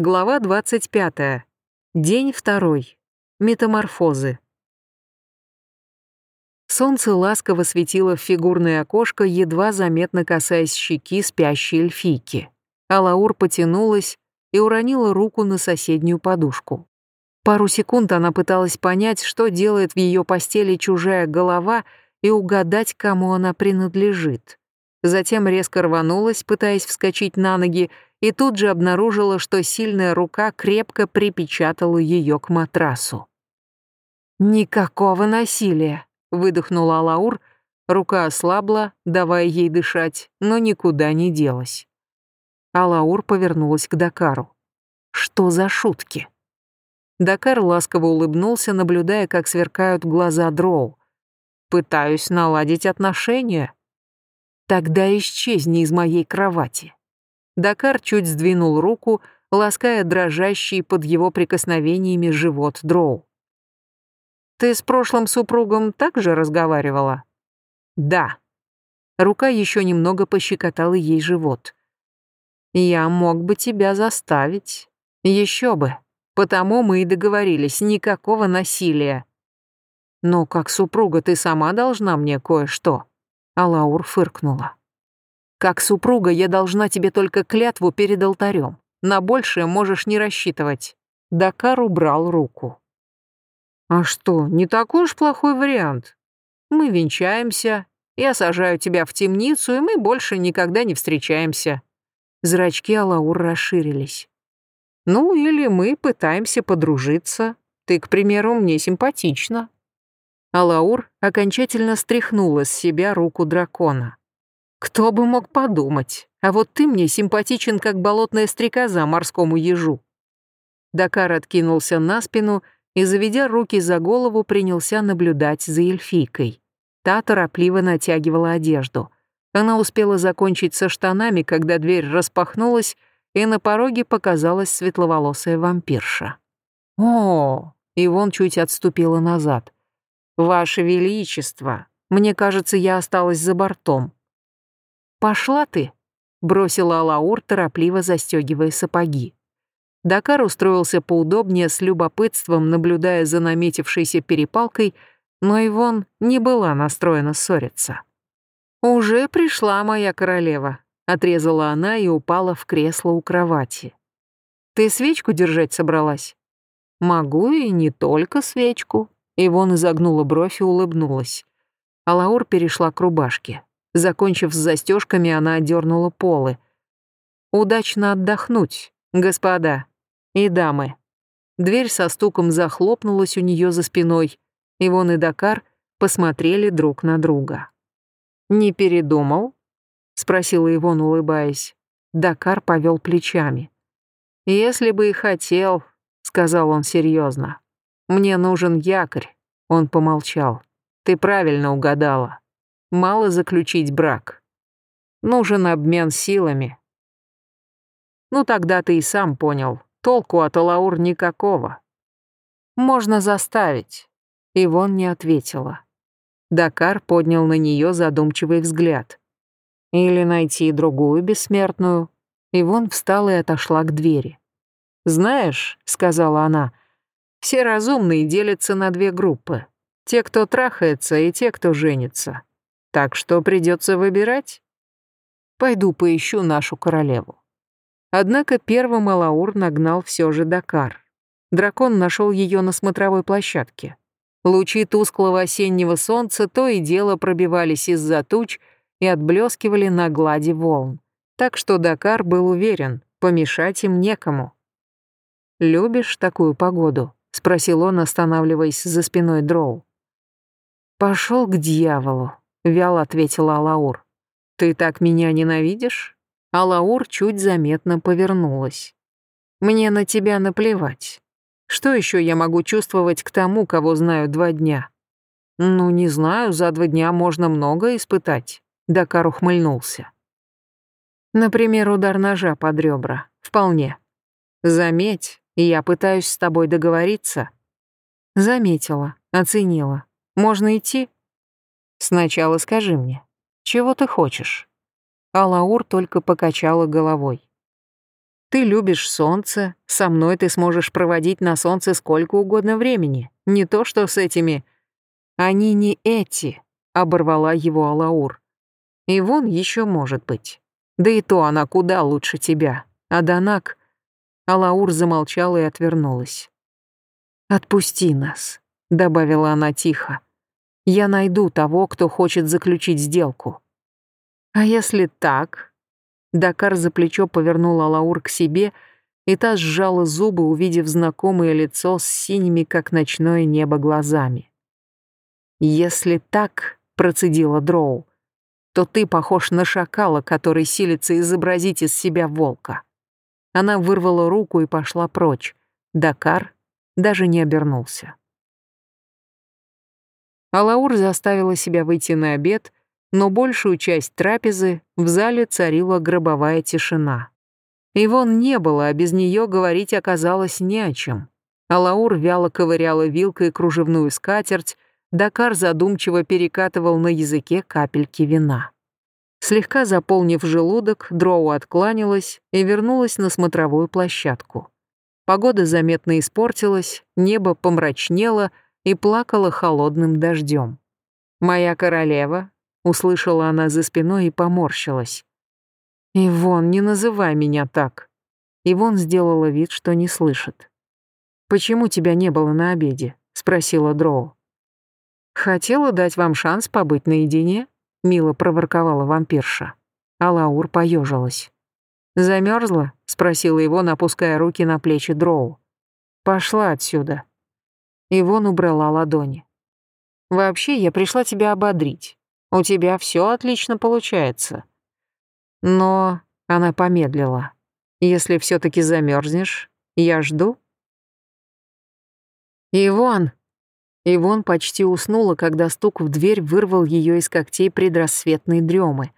Глава 25. День второй. Метаморфозы. Солнце ласково светило в фигурное окошко, едва заметно касаясь щеки спящей эльфийки. Алаур потянулась и уронила руку на соседнюю подушку. Пару секунд она пыталась понять, что делает в ее постели чужая голова, и угадать, кому она принадлежит. Затем резко рванулась, пытаясь вскочить на ноги, и тут же обнаружила, что сильная рука крепко припечатала ее к матрасу. «Никакого насилия», — выдохнула Алаур, рука ослабла, давая ей дышать, но никуда не делась. Алаур повернулась к Дакару. «Что за шутки?» Дакар ласково улыбнулся, наблюдая, как сверкают глаза Дроу. «Пытаюсь наладить отношения». «Тогда исчезни из моей кровати». Дакар чуть сдвинул руку, лаская дрожащий под его прикосновениями живот Дроу. «Ты с прошлым супругом также разговаривала?» «Да». Рука еще немного пощекотала ей живот. «Я мог бы тебя заставить. Еще бы. Потому мы и договорились, никакого насилия». «Но как супруга ты сама должна мне кое-что». Алаур фыркнула. Как супруга я должна тебе только клятву перед алтарем. На большее можешь не рассчитывать». Дакар убрал руку. «А что, не такой уж плохой вариант. Мы венчаемся, я сажаю тебя в темницу, и мы больше никогда не встречаемся». Зрачки Алаур расширились. «Ну, или мы пытаемся подружиться. Ты, к примеру, мне симпатична». Алаур окончательно стряхнула с себя руку дракона. Кто бы мог подумать, а вот ты мне симпатичен, как болотная стрекоза морскому ежу. Дакар откинулся на спину и, заведя руки за голову, принялся наблюдать за эльфийкой. Та торопливо натягивала одежду. Она успела закончить со штанами, когда дверь распахнулась, и на пороге показалась светловолосая вампирша. «О!» — Ивон чуть отступила назад. «Ваше Величество, мне кажется, я осталась за бортом». «Пошла ты», — бросила Алаур, торопливо застегивая сапоги. Дакар устроился поудобнее, с любопытством, наблюдая за наметившейся перепалкой, но Ивон не была настроена ссориться. «Уже пришла моя королева», — отрезала она и упала в кресло у кровати. «Ты свечку держать собралась?» «Могу и не только свечку», — Ивон изогнула бровь и улыбнулась. Алаур перешла к рубашке. Закончив с застежками, она одернула полы. «Удачно отдохнуть, господа и дамы». Дверь со стуком захлопнулась у нее за спиной. Ивон и Дакар посмотрели друг на друга. «Не передумал?» — спросила Ивон, улыбаясь. Дакар повел плечами. «Если бы и хотел», — сказал он серьезно. «Мне нужен якорь», — он помолчал. «Ты правильно угадала мало заключить брак. Нужен обмен силами. Ну тогда ты и сам понял, толку от Алаур никакого. Можно заставить. Ивон не ответила. Дакар поднял на нее задумчивый взгляд. Или найти другую бессмертную. Ивон встала и отошла к двери. «Знаешь», — сказала она, — «все разумные делятся на две группы. Те, кто трахается, и те, кто женится. Так что придется выбирать. Пойду поищу нашу королеву. Однако первым Алаур нагнал все же Дакар. Дракон нашел ее на смотровой площадке. Лучи тусклого осеннего солнца то и дело пробивались из-за туч и отблескивали на глади волн. Так что Дакар был уверен, помешать им некому. «Любишь такую погоду?» — спросил он, останавливаясь за спиной Дроу. «Пошел к дьяволу», вяло ответила Алаур. «Ты так меня ненавидишь?» Алаур чуть заметно повернулась. «Мне на тебя наплевать. Что еще я могу чувствовать к тому, кого знаю два дня?» «Ну, не знаю, за два дня можно многое испытать», — Дакар ухмыльнулся. «Например, удар ножа под ребра. Вполне. Заметь, я пытаюсь с тобой договориться». Заметила, оценила. «Можно идти?» Сначала скажи мне, чего ты хочешь?» Алаур только покачала головой. Ты любишь солнце, со мной ты сможешь проводить на солнце сколько угодно времени. Не то что с этими... Они не эти, оборвала его Алаур. И вон еще может быть. Да и то она куда лучше тебя. А Данак... Алаур замолчала и отвернулась. «Отпусти нас», — добавила она тихо. «Я найду того, кто хочет заключить сделку». «А если так?» Дакар за плечо повернул Алаур к себе, и та сжала зубы, увидев знакомое лицо с синими, как ночное небо, глазами. «Если так», — процедила Дроу, — «то ты похож на шакала, который силится изобразить из себя волка». Она вырвала руку и пошла прочь. Дакар даже не обернулся. Алаур заставила себя выйти на обед, но большую часть трапезы в зале царила гробовая тишина. Ивон не было, а без нее говорить оказалось не о чем. Алаур вяло ковыряла вилкой кружевную скатерть, Дакар задумчиво перекатывал на языке капельки вина. Слегка заполнив желудок, Дроу откланялась и вернулась на смотровую площадку. Погода заметно испортилась, небо помрачнело и плакало холодным дождем. «Моя королева», — услышала она за спиной и поморщилась. «Ивон, не называй меня так». Ивон сделала вид, что не слышит. «Почему тебя не было на обеде?» — спросила Дроу. «Хотела дать вам шанс побыть наедине?» — мило проворковала вампирша. А Лаур поежилась. «Замерзла?» — спросила его, напуская руки на плечи Дроу. «Пошла отсюда». Ивон убрала ладони. «Вообще, я пришла тебя ободрить. У тебя все отлично получается. Но...» — она помедлила. «Если все таки замерзнешь, я жду». «Ивон!» Ивон почти уснула, когда стук в дверь вырвал ее из когтей предрассветной дремы.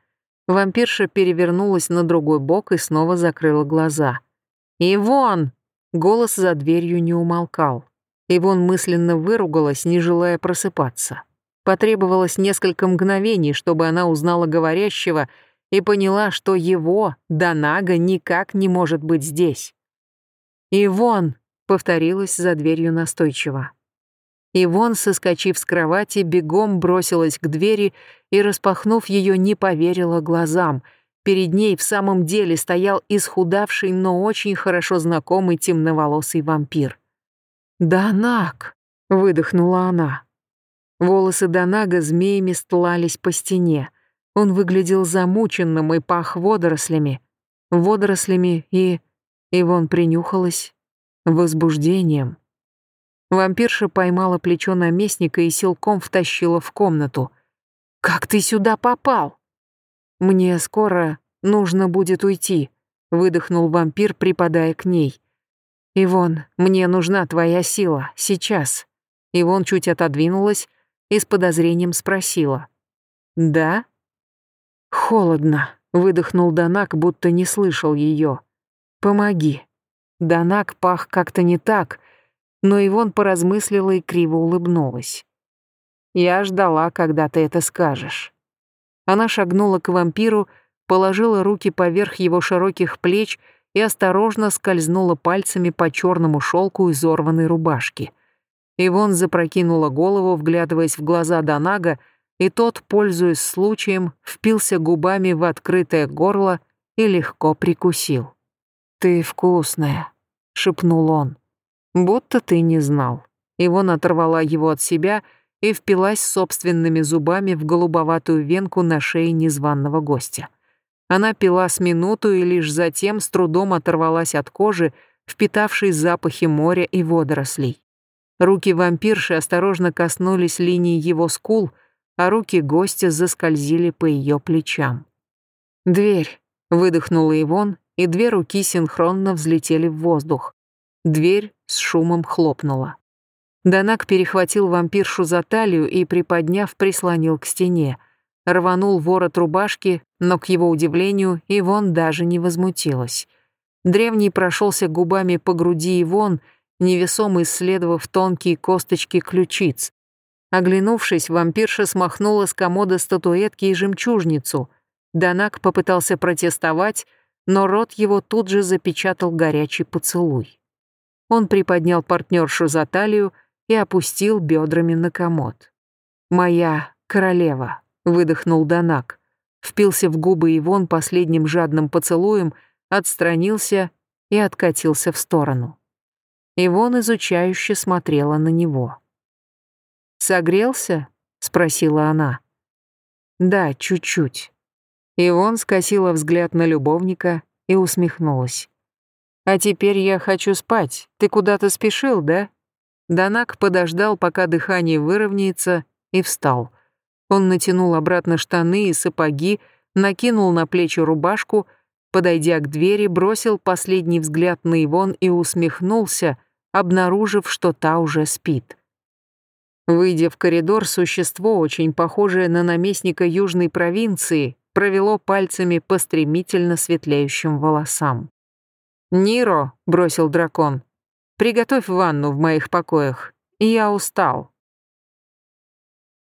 Вампирша перевернулась на другой бок и снова закрыла глаза. «Ивон!» Голос за дверью не умолкал. Ивон мысленно выругалась, не желая просыпаться. Потребовалось несколько мгновений, чтобы она узнала говорящего и поняла, что его, Данага, никак не может быть здесь. «Ивон!» — повторилась за дверью настойчиво. Ивон, соскочив с кровати, бегом бросилась к двери и, распахнув ее, не поверила глазам. Перед ней в самом деле стоял исхудавший, но очень хорошо знакомый темноволосый вампир. «Данак!» — выдохнула она. Волосы Данага змеями стлались по стене. Он выглядел замученным и пах водорослями. Водорослями и... Ивон принюхалась возбуждением. Вампирша поймала плечо наместника и силком втащила в комнату. «Как ты сюда попал?» «Мне скоро нужно будет уйти», — выдохнул вампир, припадая к ней. «Ивон, мне нужна твоя сила, сейчас». Ивон чуть отодвинулась и с подозрением спросила. «Да?» «Холодно», — выдохнул Данак, будто не слышал ее. «Помоги». Данак пах как-то не так, но Ивон поразмыслила и криво улыбнулась. «Я ждала, когда ты это скажешь». Она шагнула к вампиру, положила руки поверх его широких плеч и осторожно скользнула пальцами по черному шелку изорванной рубашки. Ивон запрокинула голову, вглядываясь в глаза Донага, и тот, пользуясь случаем, впился губами в открытое горло и легко прикусил. «Ты вкусная», — шепнул он. Будто ты не знал. Ивон оторвала его от себя и впилась собственными зубами в голубоватую венку на шее незваного гостя. Она пила с минуту и лишь затем с трудом оторвалась от кожи, впитавшей запахи моря и водорослей. Руки вампирши осторожно коснулись линии его скул, а руки гостя заскользили по ее плечам. «Дверь», — выдохнула Ивон, и две руки синхронно взлетели в воздух. Дверь с шумом хлопнула. Данак перехватил вампиршу за талию и, приподняв, прислонил к стене. Рванул ворот рубашки, но, к его удивлению, Ивон даже не возмутилась. Древний прошелся губами по груди Ивон, невесомо исследовав тонкие косточки ключиц. Оглянувшись, вампирша смахнула с комода статуэтки и жемчужницу. Данак попытался протестовать, но рот его тут же запечатал горячий поцелуй. Он приподнял партнершу за талию и опустил бедрами на комод. «Моя королева», — выдохнул Данак, впился в губы Ивон последним жадным поцелуем, отстранился и откатился в сторону. Ивон изучающе смотрела на него. «Согрелся?» — спросила она. «Да, чуть-чуть». Ивон скосила взгляд на любовника и усмехнулась. «А теперь я хочу спать. Ты куда-то спешил, да?» Данак подождал, пока дыхание выровняется, и встал. Он натянул обратно штаны и сапоги, накинул на плечи рубашку, подойдя к двери, бросил последний взгляд на Ивон и усмехнулся, обнаружив, что та уже спит. Выйдя в коридор, существо, очень похожее на наместника южной провинции, провело пальцами по стремительно светлеющим волосам. «Ниро», — бросил дракон, — «приготовь ванну в моих покоях. Я устал».